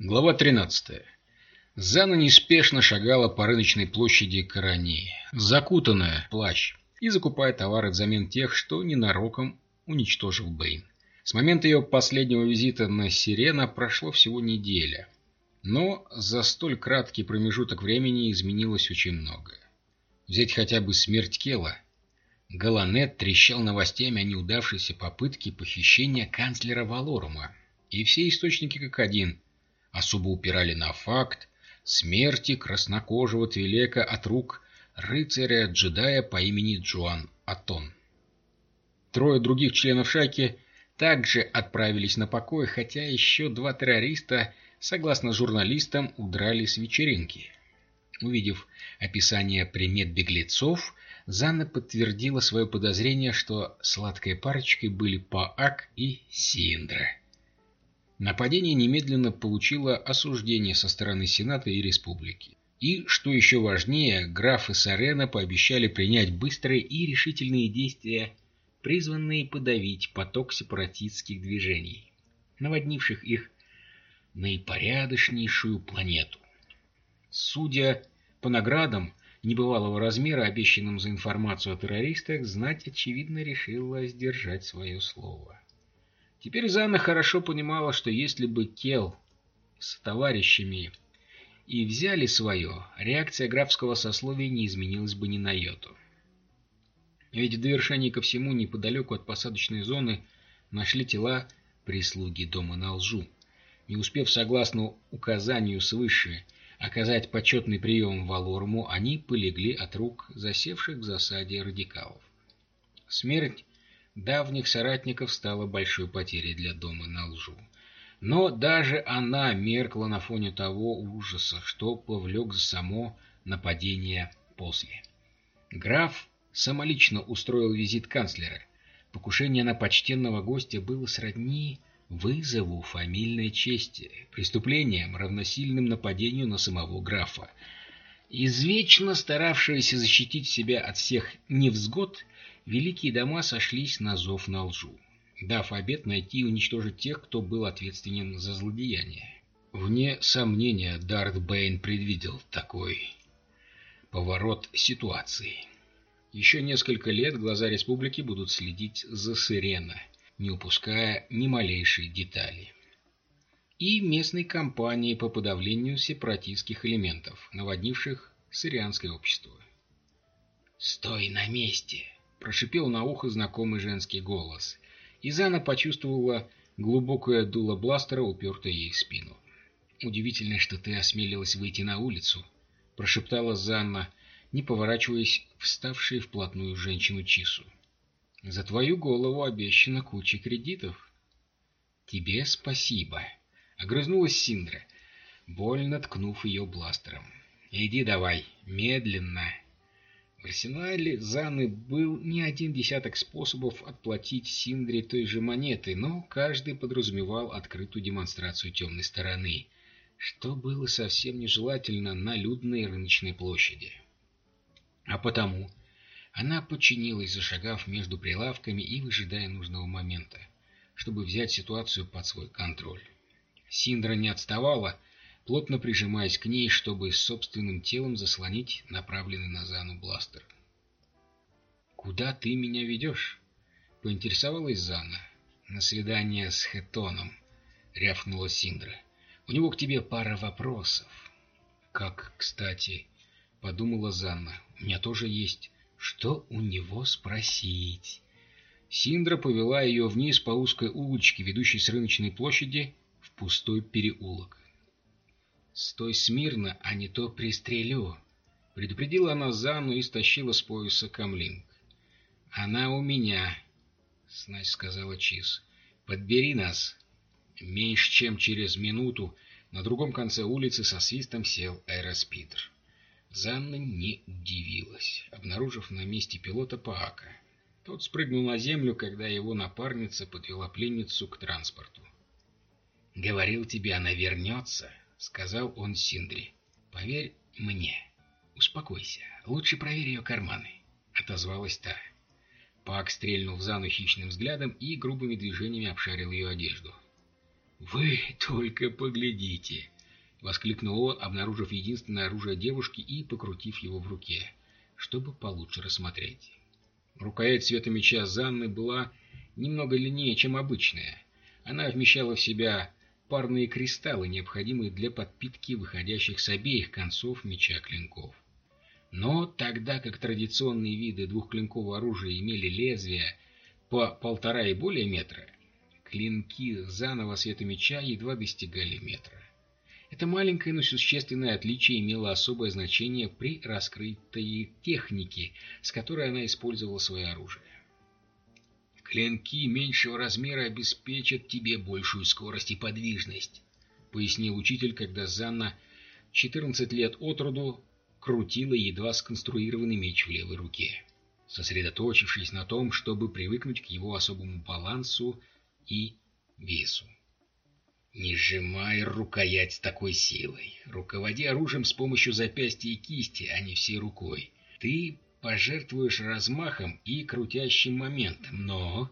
Глава 13. Зана неспешно шагала по рыночной площади Корони, закутанная в плащ, и закупая товары взамен тех, что ненароком уничтожил Бэйн. С момента ее последнего визита на Сирена прошло всего неделя. Но за столь краткий промежуток времени изменилось очень многое. Взять хотя бы смерть Кела. Галанет трещал новостями о неудавшейся попытке похищения канцлера Валорума. И все источники как один особо упирали на факт смерти краснокожего Твилека от рук рыцаря-джедая по имени Джоан Атон. Трое других членов шайки также отправились на покой, хотя еще два террориста, согласно журналистам, удрали с вечеринки. Увидев описание примет беглецов, Занна подтвердила свое подозрение, что сладкой парочкой были Паак и Синдра. Нападение немедленно получило осуждение со стороны Сената и Республики. И, что еще важнее, графы Сарена пообещали принять быстрые и решительные действия, призванные подавить поток сепаратистских движений, наводнивших их наипорядочнейшую планету. Судя по наградам небывалого размера, обещанным за информацию о террористах, знать, очевидно, решила сдержать свое слово. Теперь Занна хорошо понимала, что если бы Кел с товарищами и взяли свое, реакция графского сословия не изменилась бы ни на йоту. Ведь в довершении ко всему неподалеку от посадочной зоны нашли тела прислуги дома на лжу. Не успев, согласно указанию свыше, оказать почетный прием Валорму, они полегли от рук засевших в засаде радикалов. Смерть давних соратников стала большой потерей для дома на лжу. Но даже она меркла на фоне того ужаса, что повлек за само нападение после. Граф самолично устроил визит канцлера. Покушение на почтенного гостя было сродни вызову фамильной чести, преступлением, равносильным нападению на самого графа. Извечно старавшаяся защитить себя от всех невзгод, великие дома сошлись на зов на лжу, дав обет найти и уничтожить тех, кто был ответственен за злодеяние. Вне сомнения, Дарт Бэйн предвидел такой поворот ситуации. Еще несколько лет глаза республики будут следить за Сирена, не упуская ни малейшей детали. И местной кампании по подавлению сепаратистских элементов, наводнивших сирианское общество. «Стой на месте!» Прошипел на ухо знакомый женский голос. И Зана почувствовала глубокое дуло бластера, упертое ей в спину. «Удивительно, что ты осмелилась выйти на улицу», — прошептала Занна, не поворачиваясь вставшей вплотную женщину Чису. «За твою голову обещана куча кредитов». «Тебе спасибо», — огрызнулась Синдра, больно ткнув ее бластером. «Иди давай, медленно». В арсенале Заны был не один десяток способов отплатить Синдре той же монетой, но каждый подразумевал открытую демонстрацию темной стороны, что было совсем нежелательно на людной рыночной площади. А потому она подчинилась, зашагав между прилавками и выжидая нужного момента, чтобы взять ситуацию под свой контроль. Синдра не отставала, плотно прижимаясь к ней, чтобы собственным телом заслонить направленный на Зану бластер. «Куда ты меня ведешь?» — поинтересовалась Зана. «На свидание с Хетоном», — рявкнула Синдра. «У него к тебе пара вопросов». «Как, кстати», — подумала Занна, — «у меня тоже есть. Что у него спросить?» Синдра повела ее вниз по узкой улочке, ведущей с рыночной площади в пустой переулок. «Стой смирно, а не то пристрелю!» Предупредила она Зану и стащила с пояса камлинг. «Она у меня!» — Снась сказала Чиз. «Подбери нас!» Меньше чем через минуту на другом конце улицы со свистом сел аэроспидер. Занна не удивилась, обнаружив на месте пилота Паака. Тот спрыгнул на землю, когда его напарница подвела пленницу к транспорту. «Говорил тебе, она вернется!» — сказал он Синдри. «Поверь мне. Успокойся. Лучше проверь ее карманы», — отозвалась та. Пак стрельнул в Зану хищным взглядом и грубыми движениями обшарил ее одежду. «Вы только поглядите!» — воскликнул он, обнаружив единственное оружие девушки и покрутив его в руке, чтобы получше рассмотреть. Рукоять цвета меча Занны была немного длиннее, чем обычная. Она вмещала в себя парные кристаллы, необходимые для подпитки выходящих с обеих концов меча клинков. Но тогда как традиционные виды двухклинкового оружия имели лезвия по полтора и более метра, клинки заново света меча едва достигали метра. Это маленькое, но существенное отличие имело особое значение при раскрытой технике, с которой она использовала свое оружие. «Клинки меньшего размера обеспечат тебе большую скорость и подвижность», — пояснил учитель, когда Занна 14 лет от роду крутила едва сконструированный меч в левой руке, сосредоточившись на том, чтобы привыкнуть к его особому балансу и весу. Не сжимай рукоять с такой силой. Руководи оружием с помощью запястья и кисти, а не всей рукой. Ты пожертвуешь размахом и крутящим моментом, но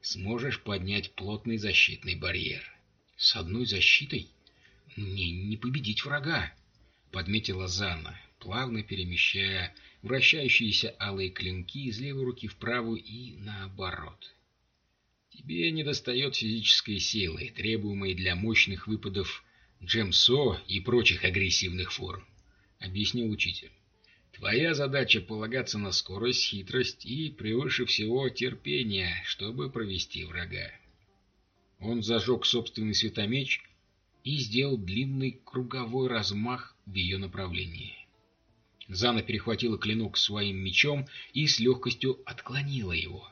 сможешь поднять плотный защитный барьер. С одной защитой мне не победить врага, подметила Зана, плавно перемещая вращающиеся алые клинки из левой руки в правую и наоборот. Тебе недостает физической силы, требуемой для мощных выпадов джемсо и прочих агрессивных форм, — объяснил учитель. Твоя задача полагаться на скорость, хитрость и, превыше всего, терпение, чтобы провести врага. Он зажег собственный светомеч и сделал длинный круговой размах в ее направлении. Зана перехватила клинок своим мечом и с легкостью отклонила его.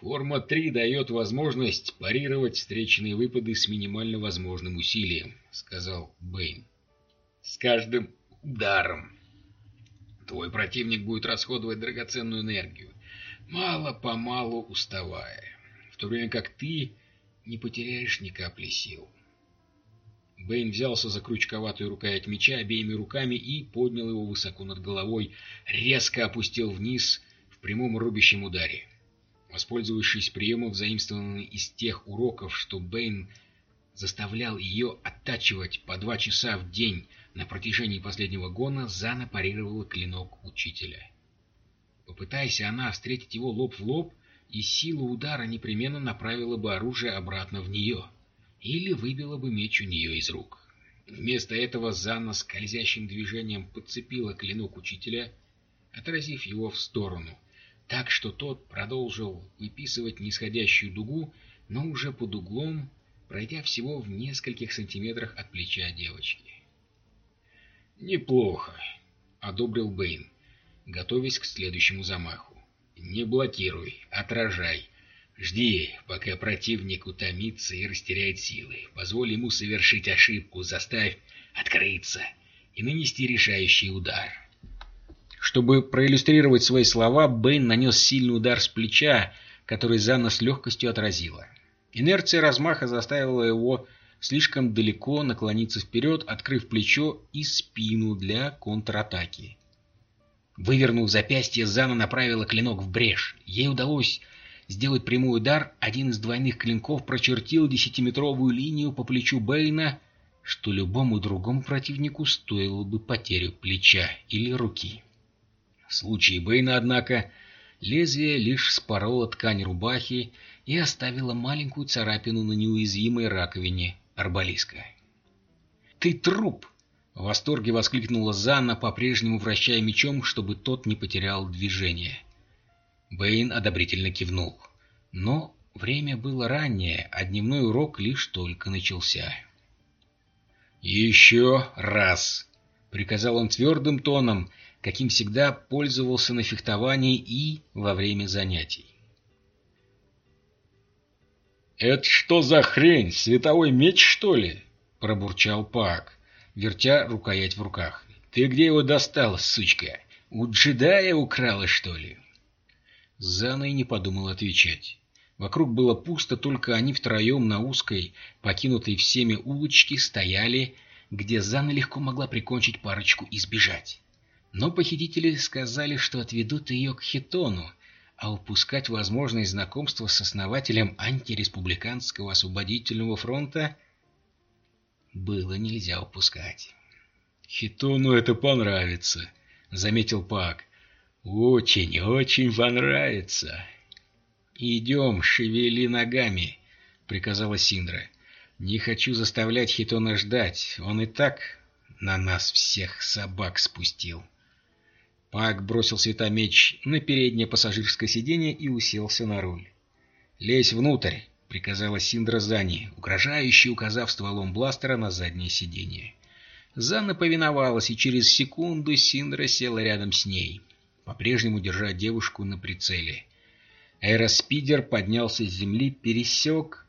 Форма 3 дает возможность парировать встречные выпады с минимально возможным усилием, сказал Бэйн. С каждым ударом Твой противник будет расходовать драгоценную энергию, мало-помалу уставая, в то время как ты не потеряешь ни капли сил. Бэйн взялся за крючковатую рукоять меча обеими руками и поднял его высоко над головой, резко опустил вниз в прямом рубящем ударе. Воспользовавшись приемом, заимствованным из тех уроков, что Бэйн заставлял ее оттачивать по два часа в день на протяжении последнего гона, Зана парировала клинок учителя. Попытайся она встретить его лоб в лоб, и сила удара непременно направила бы оружие обратно в нее, или выбила бы меч у нее из рук. Вместо этого Зана скользящим движением подцепила клинок учителя, отразив его в сторону, так что тот продолжил выписывать нисходящую дугу, но уже под углом пройдя всего в нескольких сантиметрах от плеча девочки. «Неплохо», — одобрил Бэйн, готовясь к следующему замаху. «Не блокируй, отражай. Жди, пока противник утомится и растеряет силы. Позволь ему совершить ошибку, заставь открыться и нанести решающий удар». Чтобы проиллюстрировать свои слова, Бэйн нанес сильный удар с плеча, который Занна с легкостью отразила. Инерция размаха заставила его слишком далеко наклониться вперед, открыв плечо и спину для контратаки. Вывернув запястье, Зана направила клинок в брешь. Ей удалось сделать прямой удар, один из двойных клинков прочертил десятиметровую линию по плечу Бэйна, что любому другому противнику стоило бы потерю плеча или руки. В случае Бэйна, однако, лезвие лишь спороло ткань рубахи и оставила маленькую царапину на неуязвимой раковине арбалиска. «Ты труп!» — в восторге воскликнула Занна, по-прежнему вращая мечом, чтобы тот не потерял движение. Бэйн одобрительно кивнул. Но время было раннее, а дневной урок лишь только начался. «Еще раз!» — приказал он твердым тоном, каким всегда пользовался на фехтовании и во время занятий. «Это что за хрень? Световой меч, что ли?» — пробурчал Пак, вертя рукоять в руках. «Ты где его достал, сучка? У джедая украла, что ли?» Зана и не подумал отвечать. Вокруг было пусто, только они втроем на узкой, покинутой всеми улочке стояли, где Зана легко могла прикончить парочку и сбежать. Но похитители сказали, что отведут ее к Хитону, а упускать возможность знакомства с основателем антиреспубликанского освободительного фронта было нельзя упускать. «Хитону это понравится», — заметил Пак. «Очень, очень понравится». «Идем, шевели ногами», — приказала Синдра. «Не хочу заставлять Хитона ждать, он и так на нас всех собак спустил». Пак бросил светомеч на переднее пассажирское сиденье и уселся на руль. «Лезь внутрь», — приказала Синдра Зани, угрожающе указав стволом бластера на заднее сиденье. Занна повиновалась, и через секунду Синдра села рядом с ней, по-прежнему держа девушку на прицеле. Аэроспидер поднялся с земли, пересек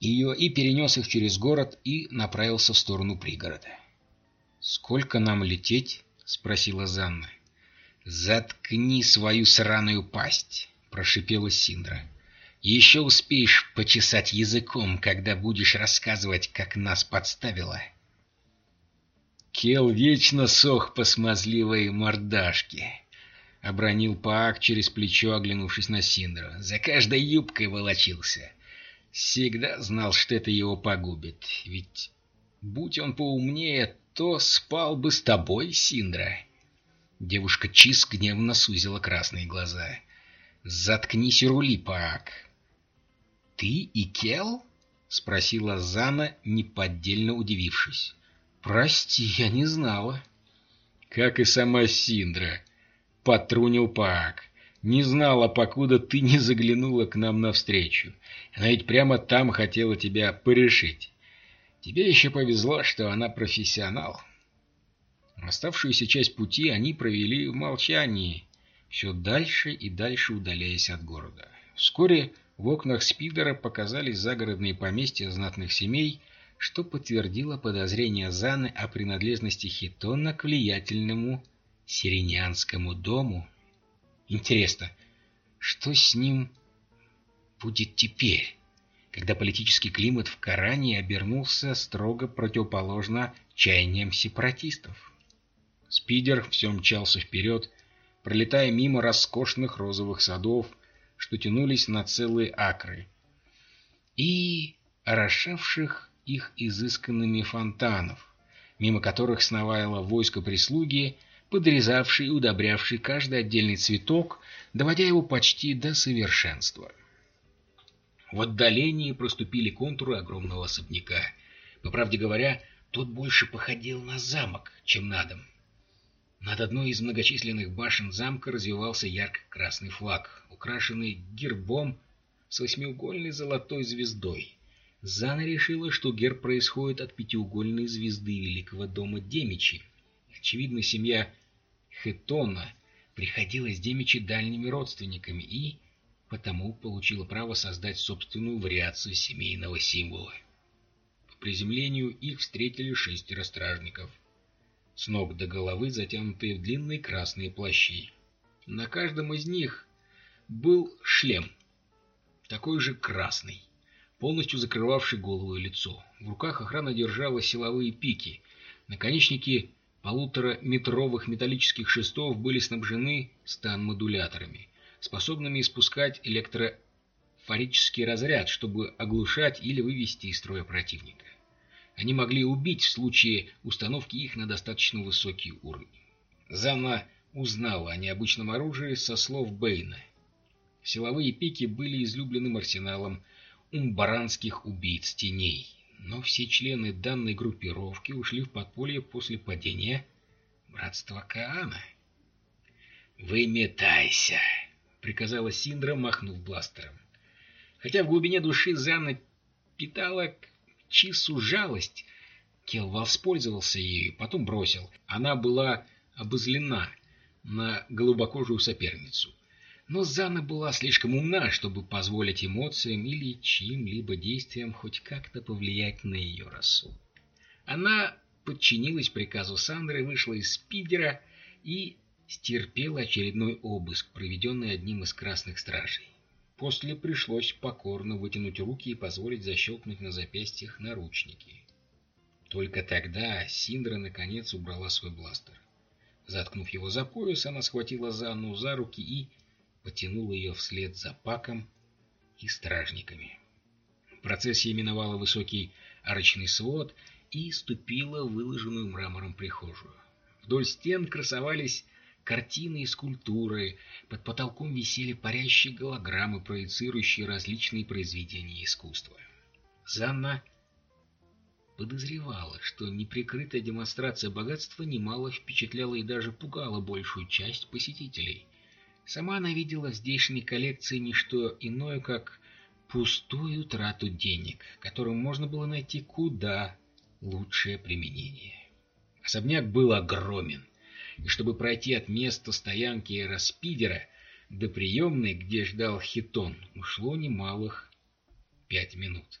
ее и перенес их через город и направился в сторону пригорода. «Сколько нам лететь?» — спросила Занна. «Заткни свою сраную пасть!» — прошипела Синдра. «Еще успеешь почесать языком, когда будешь рассказывать, как нас подставила». Кел вечно сох по смазливой мордашке. — обронил Паак через плечо, оглянувшись на Синдра. «За каждой юбкой волочился. Всегда знал, что это его погубит. Ведь, будь он поумнее, то спал бы с тобой, Синдра. Девушка Чиз гневно сузила красные глаза. «Заткнись и рули, Паак!» «Ты и Кел?» — спросила Зана, неподдельно удивившись. «Прости, я не знала». «Как и сама Синдра», — потрунил Паак. «Не знала, покуда ты не заглянула к нам навстречу. Она ведь прямо там хотела тебя порешить. Тебе еще повезло, что она профессионал. Оставшуюся часть пути они провели в молчании, все дальше и дальше удаляясь от города. Вскоре в окнах спидера показались загородные поместья знатных семей, что подтвердило подозрение Заны о принадлежности Хитона к влиятельному сиренянскому дому. Интересно, что с ним будет теперь? Когда политический климат в Коране обернулся строго противоположно чаяниям сепаратистов. Спидер все мчался вперед, пролетая мимо роскошных розовых садов, что тянулись на целые акры, и орошавших их изысканными фонтанов, мимо которых сновало войско прислуги, подрезавший и удобрявший каждый отдельный цветок, доводя его почти до совершенства. В отдалении проступили контуры огромного особняка. По правде говоря, тот больше походил на замок, чем на дом. Над одной из многочисленных башен замка развивался ярко-красный флаг, украшенный гербом с восьмиугольной золотой звездой. Зана решила, что герб происходит от пятиугольной звезды великого дома Демичи. Очевидно, семья Хетона приходилась Демичи дальними родственниками и потому получила право создать собственную вариацию семейного символа. По приземлению их встретили шестеро стражников, с ног до головы затянутые в длинные красные плащи. На каждом из них был шлем, такой же красный, полностью закрывавший голову и лицо. В руках охрана держала силовые пики. Наконечники полутораметровых металлических шестов были снабжены стан-модуляторами способными испускать электрофорический разряд, чтобы оглушать или вывести из строя противника. Они могли убить в случае установки их на достаточно высокий уровень. Зана узнала о необычном оружии со слов Бэйна. Силовые пики были излюбленным арсеналом умбаранских убийц теней, но все члены данной группировки ушли в подполье после падения Братства Каана. «Выметайся!» — приказала Синдра, махнув бластером. Хотя в глубине души Занна питала к Чису жалость, Кел воспользовался ею, потом бросил. Она была обозлена на голубокожую соперницу. Но Зана была слишком умна, чтобы позволить эмоциям или чьим-либо действиям хоть как-то повлиять на ее рассудок. Она подчинилась приказу Сандры, вышла из спидера и стерпел очередной обыск, проведенный одним из красных стражей. После пришлось покорно вытянуть руки и позволить защелкнуть на запястьях наручники. Только тогда Синдра наконец убрала свой бластер. Заткнув его за пояс, она схватила Занну за руки и потянул ее вслед за Паком и стражниками. Процессия миновала высокий арочный свод и ступила в выложенную мрамором прихожую. Вдоль стен красовались картины и скульптуры, под потолком висели парящие голограммы, проецирующие различные произведения искусства. Занна подозревала, что неприкрытая демонстрация богатства немало впечатляла и даже пугала большую часть посетителей. Сама она видела в здешней коллекции не что иное, как пустую трату денег, которым можно было найти куда лучшее применение. Особняк был огромен, и чтобы пройти от места стоянки аэроспидера до приемной, где ждал хитон, ушло немалых пять минут.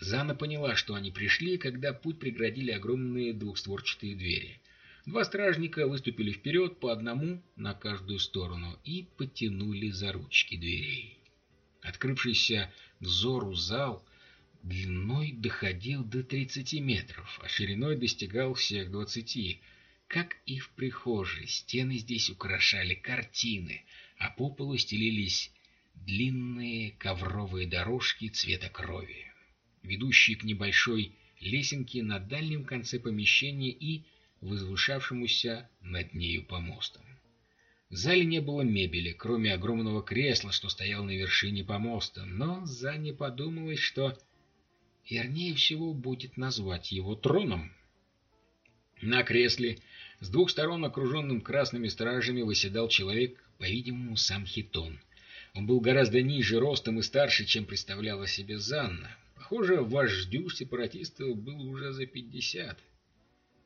Зана поняла, что они пришли, когда путь преградили огромные двухстворчатые двери. Два стражника выступили вперед по одному на каждую сторону и потянули за ручки дверей. Открывшийся взору зал длиной доходил до 30 метров, а шириной достигал всех 20. Как и в прихожей, стены здесь украшали картины, а по полу стелились длинные ковровые дорожки цвета крови, ведущие к небольшой лесенке на дальнем конце помещения и возвышавшемуся над нею помостом. В зале не было мебели, кроме огромного кресла, что стоял на вершине помоста, но Зане подумалось, что вернее всего будет назвать его троном. На кресле, с двух сторон окруженным красными стражами, выседал человек, по-видимому, сам Хитон. Он был гораздо ниже ростом и старше, чем представляла себе Занна. Похоже, вождю сепаратистов было уже за пятьдесят.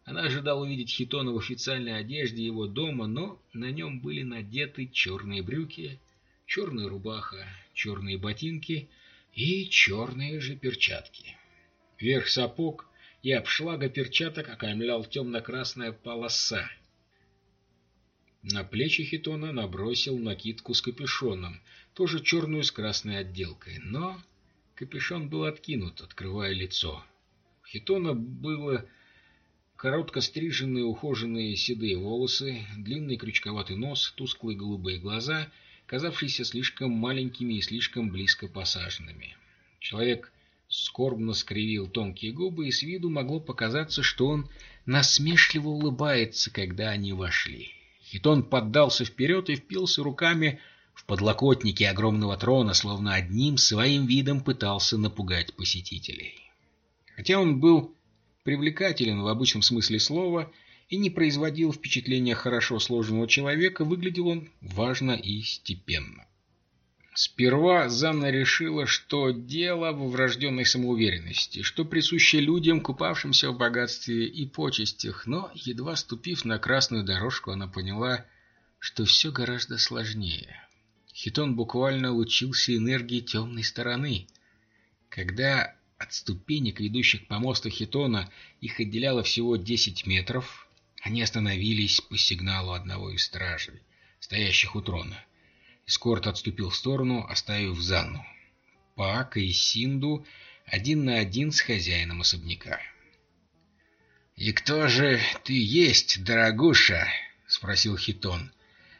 Она ожидала увидеть Хитона в официальной одежде его дома, но на нем были надеты черные брюки, черная рубаха, черные ботинки и черные же перчатки. Верх сапог и обшлага перчаток окаймлял темно-красная полоса. На плечи Хитона набросил накидку с капюшоном, тоже черную с красной отделкой, но капюшон был откинут, открывая лицо. У Хитона было Коротко стриженные ухоженные седые волосы, длинный крючковатый нос, тусклые голубые глаза, казавшиеся слишком маленькими и слишком близко посаженными. Человек скорбно скривил тонкие губы, и с виду могло показаться, что он насмешливо улыбается, когда они вошли. Хитон поддался вперед и впился руками в подлокотники огромного трона, словно одним своим видом пытался напугать посетителей. Хотя он был привлекателен в обычном смысле слова и не производил впечатления хорошо сложенного человека, выглядел он важно и степенно. Сперва Занна решила, что дело во врожденной самоуверенности, что присуще людям, купавшимся в богатстве и почестях, но, едва ступив на красную дорожку, она поняла, что все гораздо сложнее. Хитон буквально лучился энергией темной стороны. Когда от ступенек, ведущих к помосту Хитона, их отделяло всего десять метров. Они остановились по сигналу одного из стражей, стоящих у трона. Эскорт отступил в сторону, оставив Занну. Пак и Синду один на один с хозяином особняка. «И кто же ты есть, дорогуша?» — спросил Хитон.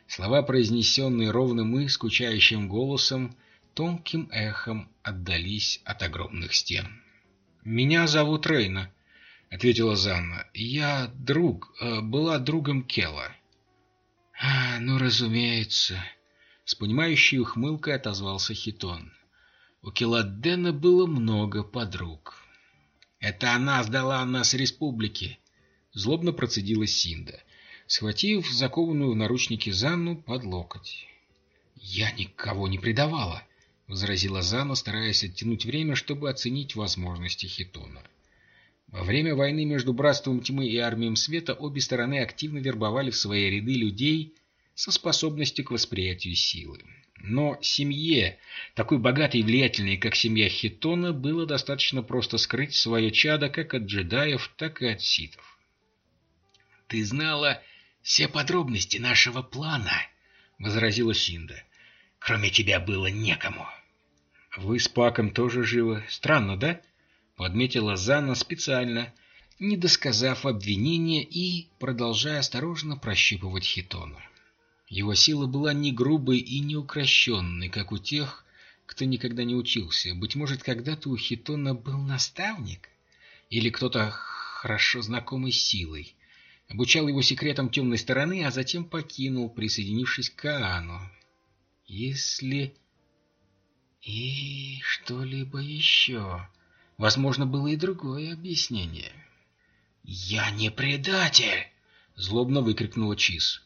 Слова, произнесенные ровным и скучающим голосом, тонким эхом отдались от огромных стен. «Меня зовут Рейна», — ответила Занна. «Я друг, э, была другом Кела». «А, ну, разумеется», — с понимающей ухмылкой отозвался Хитон. «У Келадена было много подруг». «Это она сдала нас республике», — злобно процедила Синда, схватив закованную в наручники Занну под локоть. «Я никого не предавала», — возразила Зана, стараясь оттянуть время, чтобы оценить возможности Хитона. Во время войны между Братством Тьмы и Армией Света обе стороны активно вербовали в свои ряды людей со способностью к восприятию силы. Но семье, такой богатой и влиятельной, как семья Хитона, было достаточно просто скрыть свое чадо как от джедаев, так и от ситов. «Ты знала все подробности нашего плана», — возразила Синда. «Кроме тебя было некому». «Вы с Паком тоже живы. Странно, да?» — подметила Зана специально, не досказав обвинения и продолжая осторожно прощупывать Хитона. Его сила была не грубой и не укращенной, как у тех, кто никогда не учился. Быть может, когда-то у Хитона был наставник? Или кто-то хорошо знакомый с силой? Обучал его секретам темной стороны, а затем покинул, присоединившись к Каану. Если... И что-либо еще... Возможно, было и другое объяснение. «Я не предатель!» — злобно выкрикнула Чиз.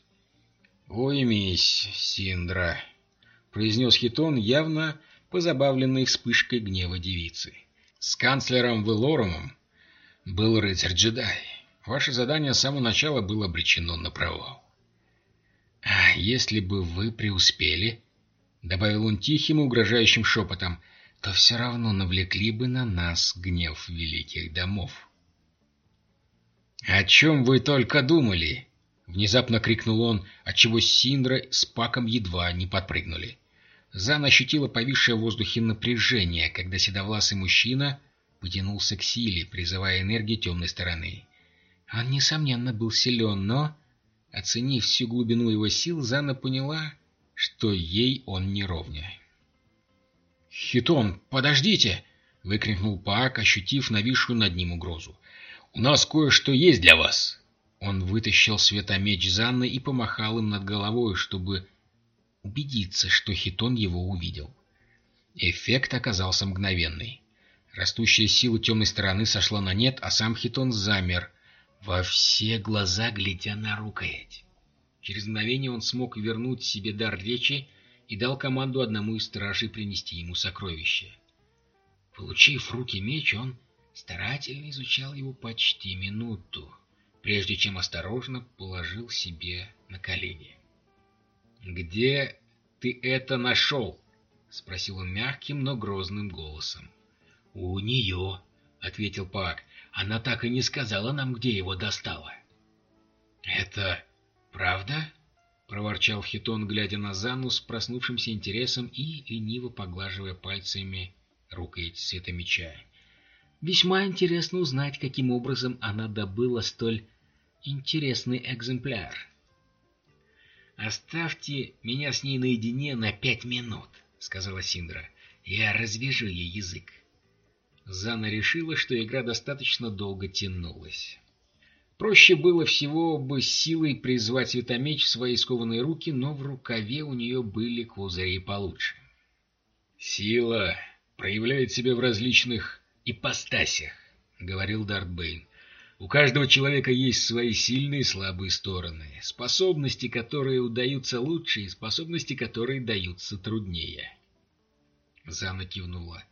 «Уймись, Синдра!» — произнес Хитон, явно позабавленный вспышкой гнева девицы. «С канцлером Велорумом был рыцарь-джедай. Ваше задание с самого начала было обречено на провал. А если бы вы преуспели, — добавил он тихим и угрожающим шепотом, — то все равно навлекли бы на нас гнев великих домов. — О чем вы только думали? — внезапно крикнул он, отчего Синдра с Паком едва не подпрыгнули. Зан ощутила повисшее в воздухе напряжение, когда седовласый мужчина потянулся к силе, призывая энергию темной стороны. Он, несомненно, был силен, но, оценив всю глубину его сил, Зана поняла, что ей он не ровня. «Хитон, подождите!» — выкрикнул Паак, ощутив нависшую над ним угрозу. «У нас кое-что есть для вас!» Он вытащил светомеч Занны и помахал им над головой, чтобы убедиться, что Хитон его увидел. Эффект оказался мгновенный. Растущая сила темной стороны сошла на нет, а сам Хитон замер, во все глаза глядя на рукоять. Через мгновение он смог вернуть себе дар речи и дал команду одному из стражей принести ему сокровище. Получив в руки меч, он старательно изучал его почти минуту, прежде чем осторожно положил себе на колени. «Где ты это нашел?» — спросил он мягким, но грозным голосом. «У нее», — ответил Пак. «Она так и не сказала нам, где его достала». «Это правда?» — проворчал Хитон, глядя на Зану с проснувшимся интересом и лениво поглаживая пальцами рукоять света меча. «Весьма интересно узнать, каким образом она добыла столь интересный экземпляр». «Оставьте меня с ней наедине на пять минут», — сказала Синдра. «Я развяжу ей язык». Зана решила, что игра достаточно долго тянулась. Проще было всего бы силой призвать светомеч в свои скованные руки, но в рукаве у нее были козыри получше. «Сила проявляет себя в различных ипостасях», — говорил Дарт Бэйн. У каждого человека есть свои сильные и слабые стороны, способности, которые удаются лучше, и способности, которые даются труднее. Зана кивнула.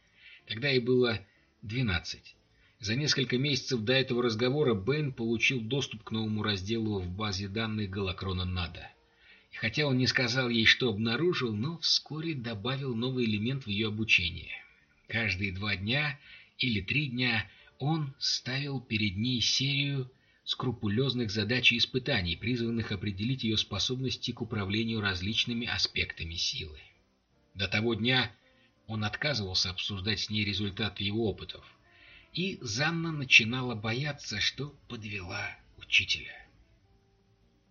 Когда ей было двенадцать. За несколько месяцев до этого разговора Бен получил доступ к новому разделу в базе данных Галакрона Нада. И хотя он не сказал ей, что обнаружил, но вскоре добавил новый элемент в ее обучение. Каждые два дня или три дня он ставил перед ней серию скрупулезных задач и испытаний, призванных определить ее способности к управлению различными аспектами силы. До того дня он отказывался обсуждать с ней результаты его опытов, и Занна начинала бояться, что подвела учителя.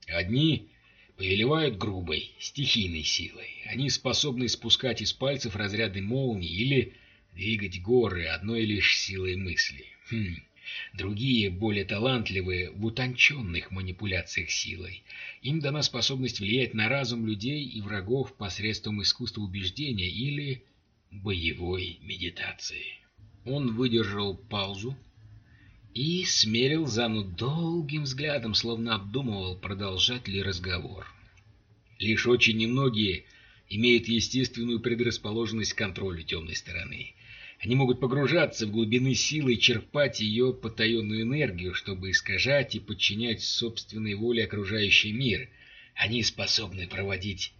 Одни повелевают грубой, стихийной силой. Они способны спускать из пальцев разряды молний или двигать горы одной лишь силой мысли. Хм. Другие, более талантливые в утонченных манипуляциях силой. Им дана способность влиять на разум людей и врагов посредством искусства убеждения или боевой медитации. Он выдержал паузу и смерил Зану долгим взглядом, словно обдумывал, продолжать ли разговор. Лишь очень немногие имеют естественную предрасположенность к контролю темной стороны. Они могут погружаться в глубины силы и черпать ее потаенную энергию, чтобы искажать и подчинять собственной воле окружающий мир. Они способны проводить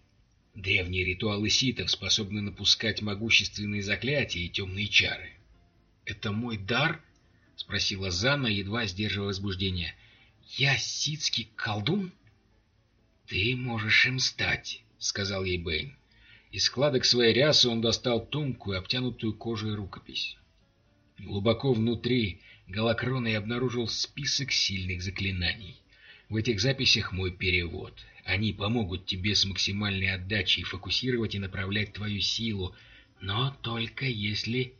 древние ритуалы ситов, способны напускать могущественные заклятия и темные чары. «Это мой дар?» — спросила Зана, едва сдерживая возбуждение. «Я ситский колдун?» «Ты можешь им стать», — сказал ей Бэйн. Из складок своей рясы он достал тонкую, обтянутую кожей рукопись. Глубоко внутри Галакрона я обнаружил список сильных заклинаний. В этих записях мой перевод. Они помогут тебе с максимальной отдачей фокусировать и направлять твою силу, но только если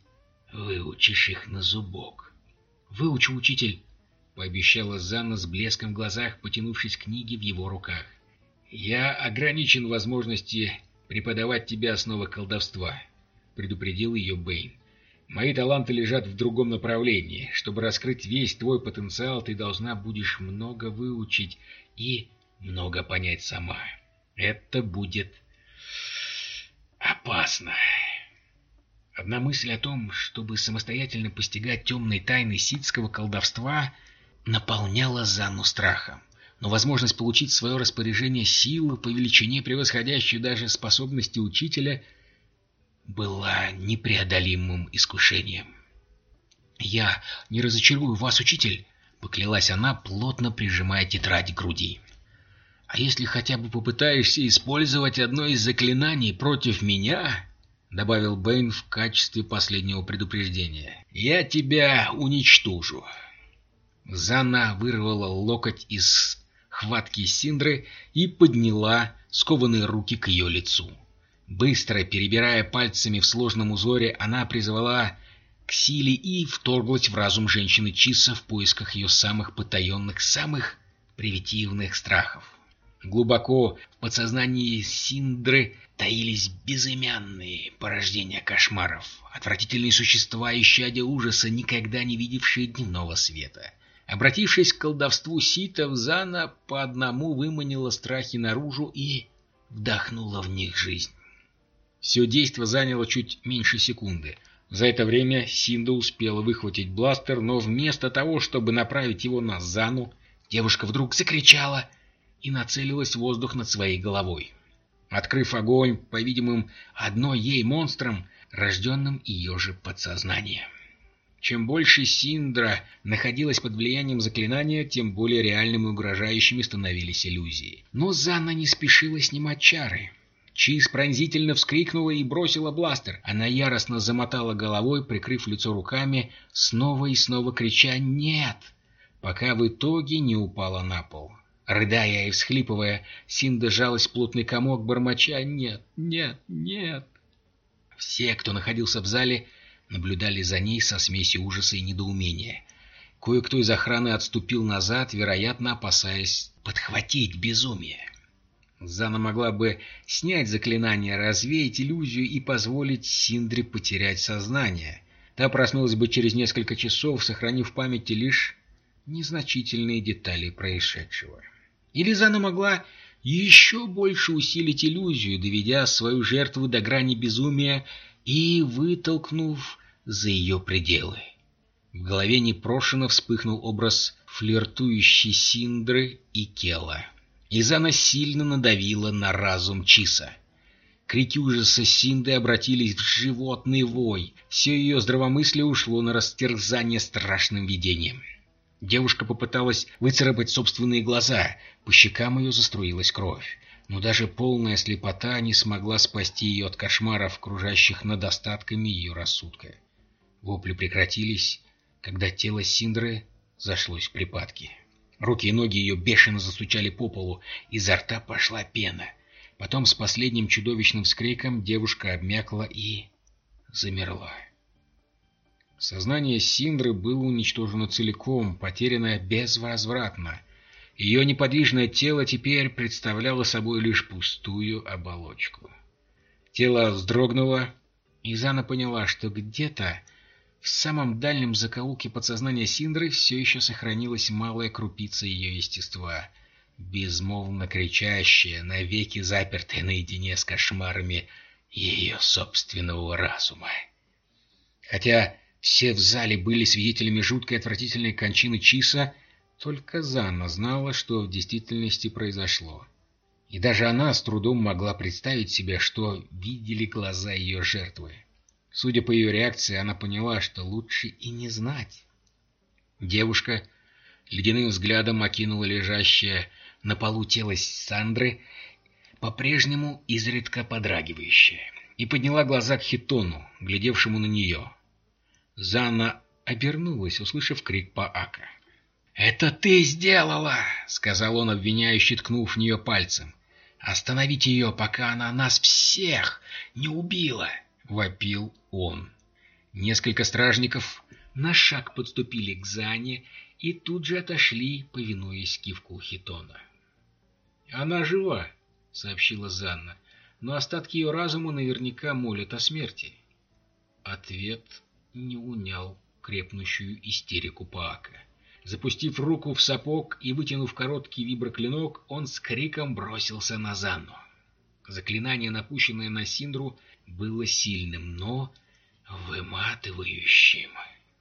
выучишь их на зубок. «Выучу, учитель!» — пообещала Занна с блеском в глазах, потянувшись к книге в его руках. «Я ограничен возможности преподавать тебе основы колдовства», — предупредил ее Бэйн. «Мои таланты лежат в другом направлении. Чтобы раскрыть весь твой потенциал, ты должна будешь много выучить и много понять сама. Это будет опасно». Одна мысль о том, чтобы самостоятельно постигать темные тайны ситского колдовства, наполняла Занну страхом. Но возможность получить в свое распоряжение силу по величине, превосходящую даже способности учителя, была непреодолимым искушением. «Я не разочарую вас, учитель!» — поклялась она, плотно прижимая тетрадь к груди. «А если хотя бы попытаешься использовать одно из заклинаний против меня...» — добавил Бэйн в качестве последнего предупреждения. «Я тебя уничтожу». Занна вырвала локоть из хватки Синдры и подняла скованные руки к ее лицу. Быстро перебирая пальцами в сложном узоре, она призвала к силе и вторглась в разум женщины Чиса в поисках ее самых потаенных, самых примитивных страхов. Глубоко в подсознании Синдры таились безымянные порождения кошмаров, отвратительные существа, исчадия ужаса, никогда не видевшие дневного света. Обратившись к колдовству ситов, Зана по одному выманила страхи наружу и вдохнула в них жизнь. Все действо заняло чуть меньше секунды. За это время Синда успела выхватить бластер, но вместо того, чтобы направить его на Зану, девушка вдруг закричала и нацелилась в воздух над своей головой. Открыв огонь, по-видимым, одной ей монстром, рожденным ее же подсознанием. Чем больше Синдра находилась под влиянием заклинания, тем более реальными и угрожающими становились иллюзии. Но Занна не спешила снимать чары. Чиз пронзительно вскрикнула и бросила бластер. Она яростно замотала головой, прикрыв лицо руками, снова и снова крича «Нет!», пока в итоге не упала на пол. Рыдая и всхлипывая, Синда жалась плотный комок, бормоча «Нет! Нет! Нет!». Все, кто находился в зале, наблюдали за ней со смесью ужаса и недоумения. Кое-кто из охраны отступил назад, вероятно, опасаясь подхватить безумие. Зана могла бы снять заклинание, развеять иллюзию и позволить Синдре потерять сознание. Та проснулась бы через несколько часов, сохранив в памяти лишь незначительные детали происшедшего. Или Зана могла еще больше усилить иллюзию, доведя свою жертву до грани безумия и вытолкнув за ее пределы. В голове непрошено вспыхнул образ флиртующей Синдры и Кела. И Зана сильно надавила на разум Чиса. Крики ужаса Синды обратились в животный вой. Все ее здравомыслие ушло на растерзание страшным видением. Девушка попыталась выцарапать собственные глаза, по щекам ее заструилась кровь. Но даже полная слепота не смогла спасти ее от кошмаров, кружащих над остатками ее рассудка. Вопли прекратились, когда тело Синдры зашлось в припадке. Руки и ноги ее бешено застучали по полу, изо рта пошла пена. Потом с последним чудовищным скриком девушка обмякла и замерла. Сознание Синдры было уничтожено целиком, потеряно безвозвратно. Ее неподвижное тело теперь представляло собой лишь пустую оболочку. Тело вздрогнуло, и Зана поняла, что где-то в самом дальнем закоулке подсознания Синдры все еще сохранилась малая крупица ее естества, безмолвно кричащая, навеки запертая наедине с кошмарами ее собственного разума. Хотя все в зале были свидетелями жуткой отвратительной кончины Чиса, только Занна знала, что в действительности произошло. И даже она с трудом могла представить себе, что видели глаза ее жертвы. Судя по ее реакции, она поняла, что лучше и не знать. Девушка ледяным взглядом окинула лежащее на полу тело Сандры, по-прежнему изредка подрагивающее, и подняла глаза к Хитону, глядевшему на нее. Зана обернулась, услышав крик Паака. «Это ты сделала!» — сказал он, обвиняюще ткнув в нее пальцем. «Остановите ее, пока она нас всех не убила!» — вопил он. Несколько стражников на шаг подступили к Зане и тут же отошли, повинуясь кивку Хитона. «Она жива», — сообщила Занна, — «но остатки ее разума наверняка молят о смерти». Ответ не унял крепнущую истерику Паака. Запустив руку в сапог и вытянув короткий виброклинок, он с криком бросился на Занну. Заклинание, напущенное на Синдру, было сильным, но выматывающим.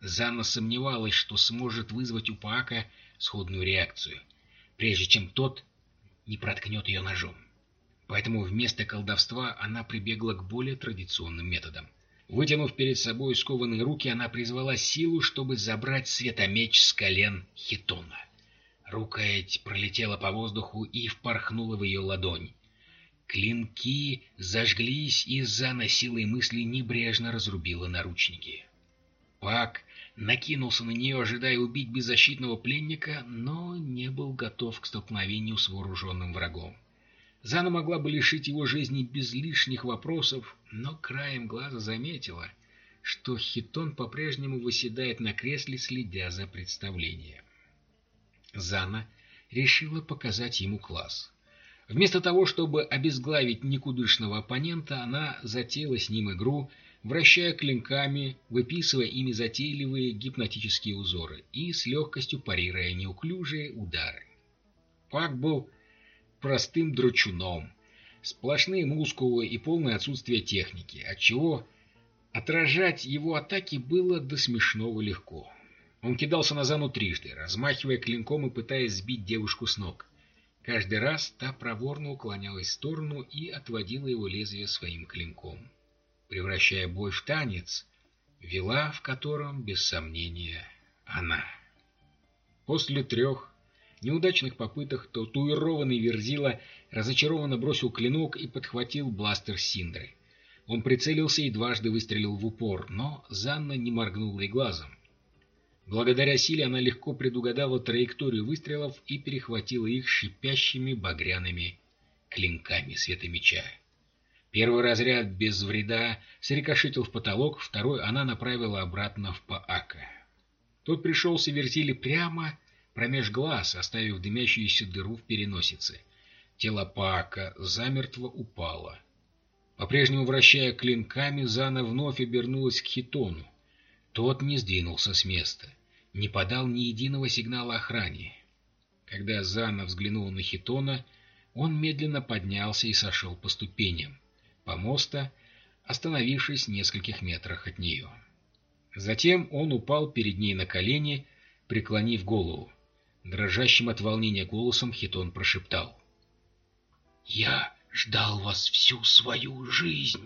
Занна сомневалась, что сможет вызвать у Паака сходную реакцию, прежде чем тот не проткнет ее ножом. Поэтому вместо колдовства она прибегла к более традиционным методам. Вытянув перед собой скованные руки, она призвала силу, чтобы забрать светомеч с колен Хитона. Рукоять пролетела по воздуху и впорхнула в ее ладонь. Клинки зажглись, и Зана силой мысли небрежно разрубила наручники. Пак накинулся на нее, ожидая убить беззащитного пленника, но не был готов к столкновению с вооруженным врагом. Зана могла бы лишить его жизни без лишних вопросов, но краем глаза заметила, что Хитон по-прежнему выседает на кресле, следя за представлением. Зана решила показать ему класс. Вместо того, чтобы обезглавить никудышного оппонента, она затеяла с ним игру, вращая клинками, выписывая ими затейливые гипнотические узоры и с легкостью парируя неуклюжие удары. Пак был простым драчуном. Сплошные мускулы и полное отсутствие техники, отчего отражать его атаки было до смешного легко. Он кидался на Зану трижды, размахивая клинком и пытаясь сбить девушку с ног. Каждый раз та проворно уклонялась в сторону и отводила его лезвие своим клинком, превращая бой в танец, вела в котором, без сомнения, она. После трех неудачных попыток татуированный Верзила разочарованно бросил клинок и подхватил бластер Синдры. Он прицелился и дважды выстрелил в упор, но Занна не моргнула и глазом. Благодаря силе она легко предугадала траекторию выстрелов и перехватила их шипящими багряными клинками света меча. Первый разряд без вреда срикошетил в потолок, второй она направила обратно в Паака. Тот пришелся Верзиле прямо промеж глаз, оставив дымящуюся дыру в переносице. Тело Пака замертво упало. По-прежнему вращая клинками, Зана вновь обернулась к Хитону. Тот не сдвинулся с места, не подал ни единого сигнала охране. Когда Зана взглянула на Хитона, он медленно поднялся и сошел по ступеням, помоста, остановившись в нескольких метрах от нее. Затем он упал перед ней на колени, преклонив голову. Дрожащим от волнения голосом Хитон прошептал. «Я ждал вас всю свою жизнь».